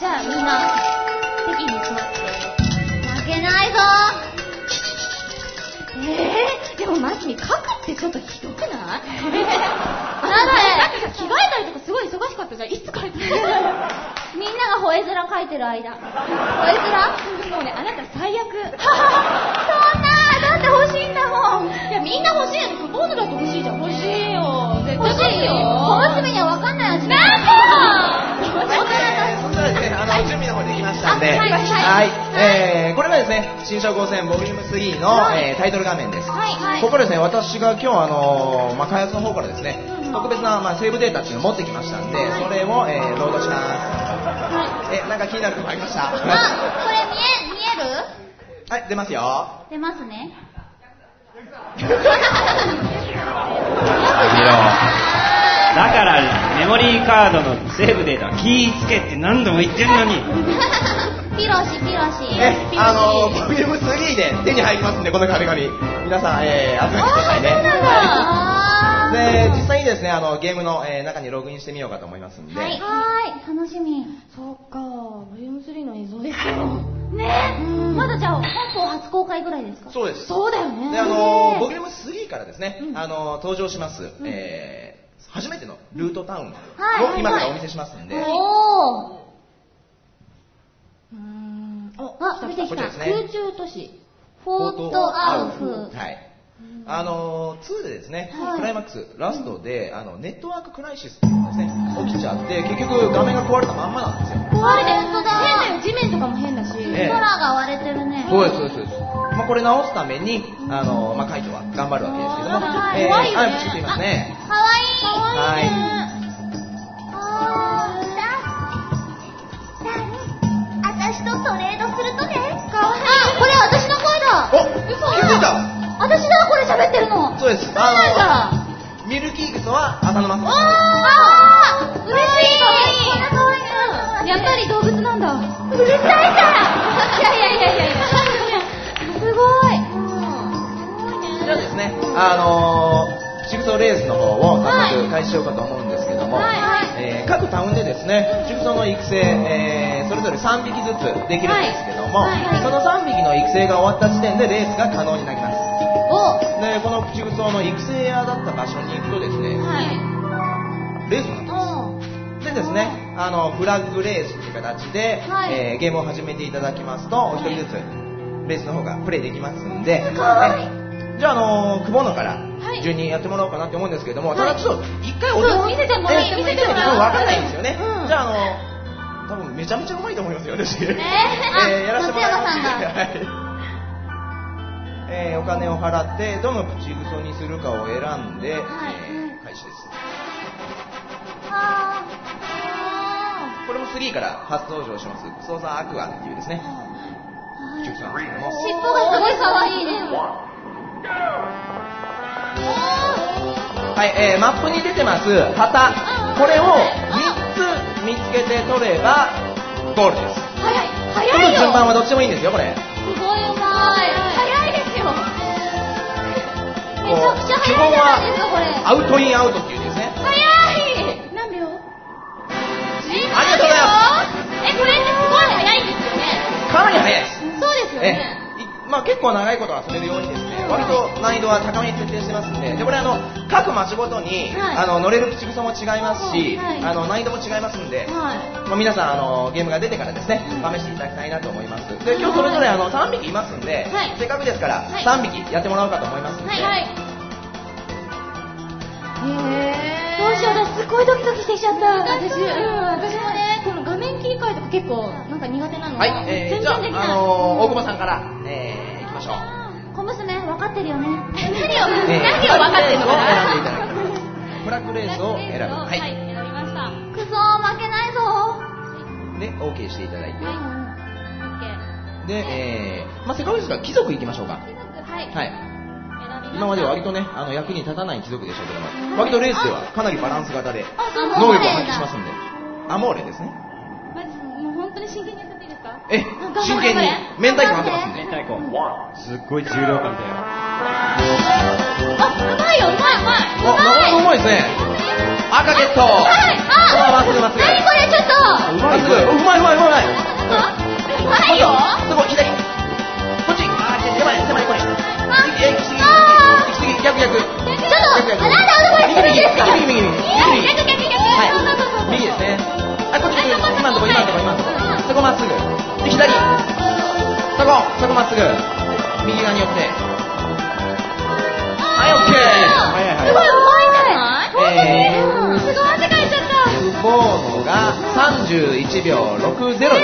じゃあみんな、席に座って。負けないぞえー、でもマジに書くってちょっとひどくない？なんでだってさ、着替えたりとかすごい？忙しかったじゃん。い？つ書い？てるみんなが吠え面書い？てる間。吠え面もうね、あなた最悪。そんなだって欲しい？んだもんい？や、みんな欲しい？の。ボードだって欲しい？じゃん。欲しい？よ。絶対欲しい？よましたんで、あはいはい。はい。えー、これがですね、新車5000ボリューム3の、はい。えータイトル画面です。ここですね、私が今日あのまあ、開発の方からですね、特別な、まあ、セーブデータっていうのを持ってきましたんで、それを、えーロードします。え、なんか気になるとこありました？あ、これ見え、見える？はい、出ますよ。出ますね。だからメモリーカードのセーブデータは気ぃつけって何度も言ってるのに ピロシ、ピロシ。え、あのボリューム3で手に入りますんで、この壁紙。皆さん、えー、集めてくださいね。で、実際にですね、あの、ゲームの、えー中にログインしてみようかと思いますんで。はい、はーい、楽しみ。そっか、ボリューム3の映像ですよ。ねうんまだじゃあ、本邦初公開ぐらいですか？そうです。そうだよね。で、あの、ボリューム3からですね、うんあの、登場します、えー初めてのルートタウンをはい今からお見せしますんで、おー。うーん。おあ、見てきた。こちらですね空中都市。フォートアウフ。はい。あの2でですね、はいクライマックス、ラストで、あのネットワーククライシスっていうのがですね、起きちゃって、結局画面が壊れたまんまなんですよ。壊れてるだ。変だよ、地面とかも変だし。ええ空が割れてるね。そうです、そうです、そうです。まあ、これ直すために、あのまあ、カイトは頑張るわけですけども、はいえー、怖いよねあ、作っていますね。かわいい。かわはいあー、だ、だ、私とトレードするとね。かわいい。あ、これ私の声だ。お気づいた私だ、これ喋ってるの。そうです。そうなんだ。あのミルキーグソは浅沼さんです。あ、嬉しい。やっぱり動物なんだ。うるさいから。いやいやいやいやいや。すごい。じゃあですね、あのー、ジグソーレースの方を早速開始しようかと思うんですけども、えー各タウンでですね、ジグソーの育成、えーそれぞれ3匹ずつできるんですけども、その3匹の育成が終わった時点でレースが可能になります。お、で、このジグソーの育成屋だった場所に行くとですね、はい。レースになってます。でですね、あのフラッグレースっていう形で、はい。えーゲームを始めていただきますと、お一人ずつレースの方がプレイできますんで、い。ねじゃあ、あのー、久保野からはい順にやってもらおうかなって思うんですけども、はい。ただちょっと一回お手そう見せてもらってえ見せてもらう。多分わかんないんですよね。うん。じゃあ、あのー、多分めちゃめちゃうまいと思いますよ、私。えーあやらせてもらいます。松山さんが。はい。えーお金を払って、どのプチグソにするかを選んで、はい。えー開始です。あこれも3から初登場します、クソザアクアっていうですね、ー。ジュクソなんですけども、尻尾がすごい可愛いね。はい、えーマップに出てます旗、これを3つ見つけて取ればゴールです。早い、取早いよ。る順番はどっちでもいいんですよ、これ。すごいうまい。早いですよ。めちゃくちゃ早いじゃないですか、これ。アウトインアウトっていうんですね。早い。何秒ありがとうございます。え、これってすごい早いんですよね。かなり早いです。そうですよえね。いまあ、結構長いこと遊べるようにですね、割と難易度は高めに設定してますんで、でこれあの各街ごとに、はいあの乗れる口草も違いますし、はいあの難易度も違いますんで、はい。まあ、皆さんあのゲームが出てからですね試していただきたいなと思いますで今日それぞれあの3匹いますんで、はいせっかくですからはい3匹やってもらおうかと思いますんで、はい。はい。へどうしよう、私すっごいドキドキしてきちゃった。私、うん、私もね、この画面切り替えとか結構なんか苦手なの。はい、えー、じゃあ、全然できない。あのー大久保さんから、えー、いきましょう。小娘、ってるよね。何を、えー何を分かってんのかなフラッグレースを選んでいただきます。フラッグレースを選ぶ。は。はいい、選びました。クソ負けないぞ。で、OK していただいて。はい。オッケー。で、えー、まあ、せっかくですから貴族行きましょうか。貴族、はい。はい。今まで割とね、あの、役に立たない貴族でしたけども、割とレースではかなりバランス型で、能力を発揮しますんで。アモーレですね。まず、もう本当に真剣にやっていいですか？え真剣に、明太子待ってますんで。明太子すっごい重量感だよあ、うまいよ、うまい、うまい。い。ですね。赤ゲット。はい、うまい、うまい、うまい、うまい。いよ。左。こっち。あ、やばい、い、あ、す、ちと、こ、こ、今とこ、今とこ、今とこ。こ、こ、そこ、まっすぐ。った。クボーノが31秒60です。ねは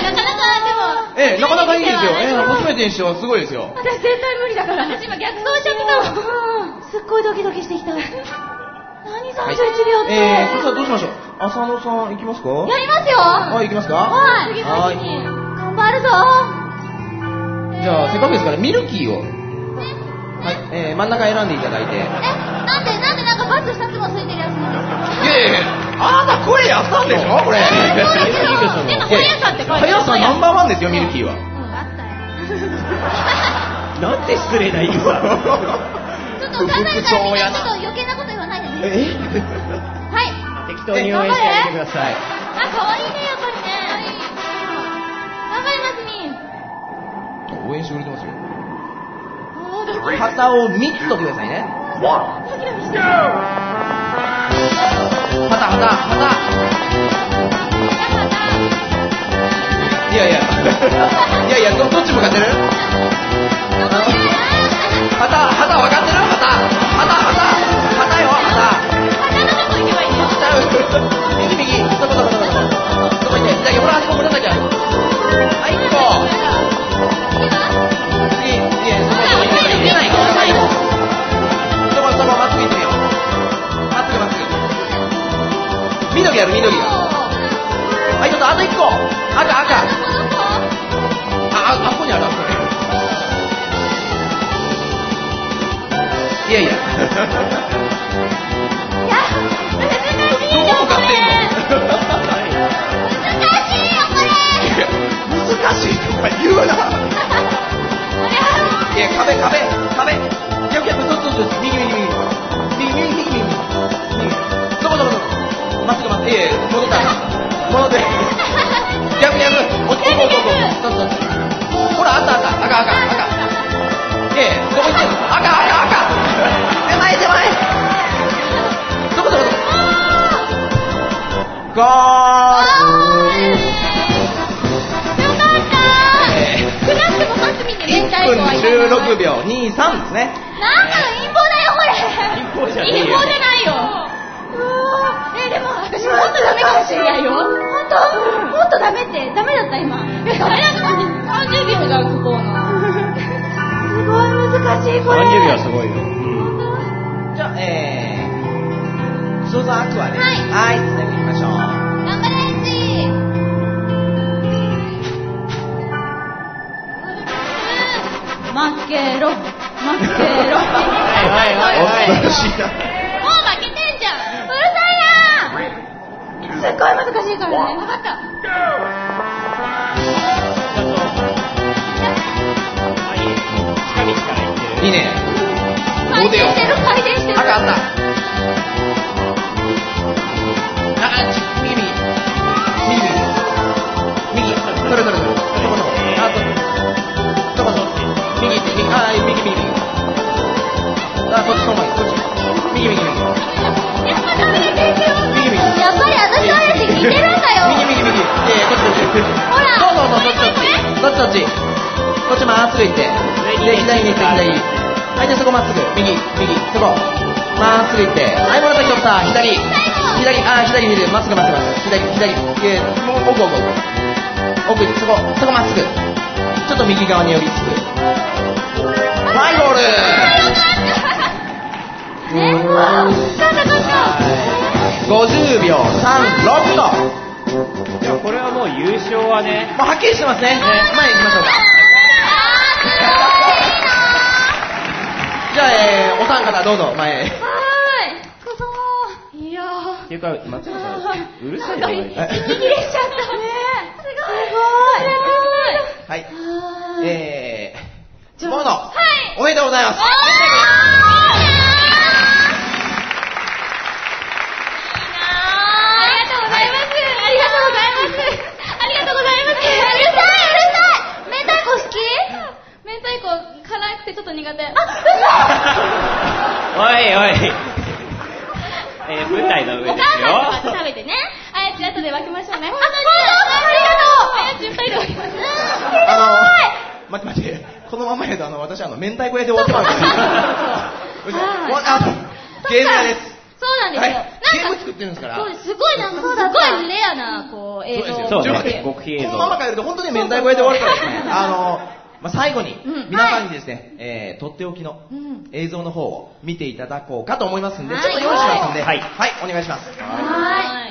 い、なかなかでも。ええなかなかいいですよ。ええ私初めてにしてはすごいですよ。絶対無理だから。私今逆走しちゃってたもん。すっごいドキドキしてきた。何はい31秒って。えー、そしたらどうしましょう？浅野さん行きますか？やりますよ。はい行きますか？はい。次のはい日に。頑張るぞ。じゃあせっかくですからミルキーを。はい、えー、真ん中選んでいただいて。いえ、なんで、なんでなんかバツ2つもついてるやつなんですか？やいやいやあなた声やったんでしょ？これそうですよでも、速さって書いてある。速さナンバーワンですよミルキーはうん、あったよ。なんて失礼な言い方。ちょっとお母さんからみんなちょっと余計なこと言わないでね。えはい。適当に応援してあげてください。あ、可愛いね、やっぱりね。頑張りますに。応援してくれてますよ。肩を3つ取ってくださいねドキドキしてる。旗旗旗いやいやいやいやどどっち向かってる旗旗分かってる旗旗旗旗よ旗旗のとこ行けばいいよ。ゴール。よかったえー。少なくてもマスミンで明1太子分はいらない16秒23ですね。なんかの陰謀だよ、これ。一方じゃねえ陰謀じゃないようわー。えでも私もっとダメかもしれないよ本当もっとダメってダメだった今えダメだった30秒じゃんここのすごい難しいこれ30秒すごいよ。うんじゃあ、えー、クソザアクアで。はいはい、ましょう。頑張れ、エッチ。負けろ。負けろ。はいはいはい。はい恐ろしいな。もう負けてんじゃん。うるさいな。すっごい難しい。からね分かったい。い。ね。回転してる回転してる赤あった。あ、まっすぐ行って。で、左に行って、左に。はい、じゃあそこまっすぐ。右、右、そこ。まっすぐ行って。はい、紫取った。左。左、あー、左見る。まっすぐまっすぐまっすぐ。左、左。いやもう奥奥奥。奥、そこ、そこまっすぐ。ちょっと右側に寄りつつ。はい、ゴールねうわ勝った勝った50秒36と。いや、これはもう優勝はね、もうはっきりしてますね。前行きましょうか。じゃあ、えー、お三方どうぞ前へ。いやーっていうか、松山さん、う。るさいな、お前息切れしちゃったねすごい。はい。すごい。えー、じゃあボーノ、はい。おめでとうございます。っと苦手。あ、おいおい。えー、舞台の上おですよ。母さんとかと食べてね。えっはい、じゃあ後で分けましょうね。あ、ありがとうありがとう。はい、順番で分けます。あの、待って待って、このままやとあの、私あの、明太子屋で終わってまうんですあゲーム屋です。そうなんですよ。はいゲーム作ってるんですからそうです。すごいなんか、すごいレアな、こう、映像をそうでね極秘映像このまま帰ると本当に明太子屋で終わるからですね。あの、まあ、最後にうん、皆さんにですね、えー、とっておきのうん。映像の方を見ていただこうかと思いますんで、はい。ちょっと用意しますんで、はい。はい、お願いします。はーい。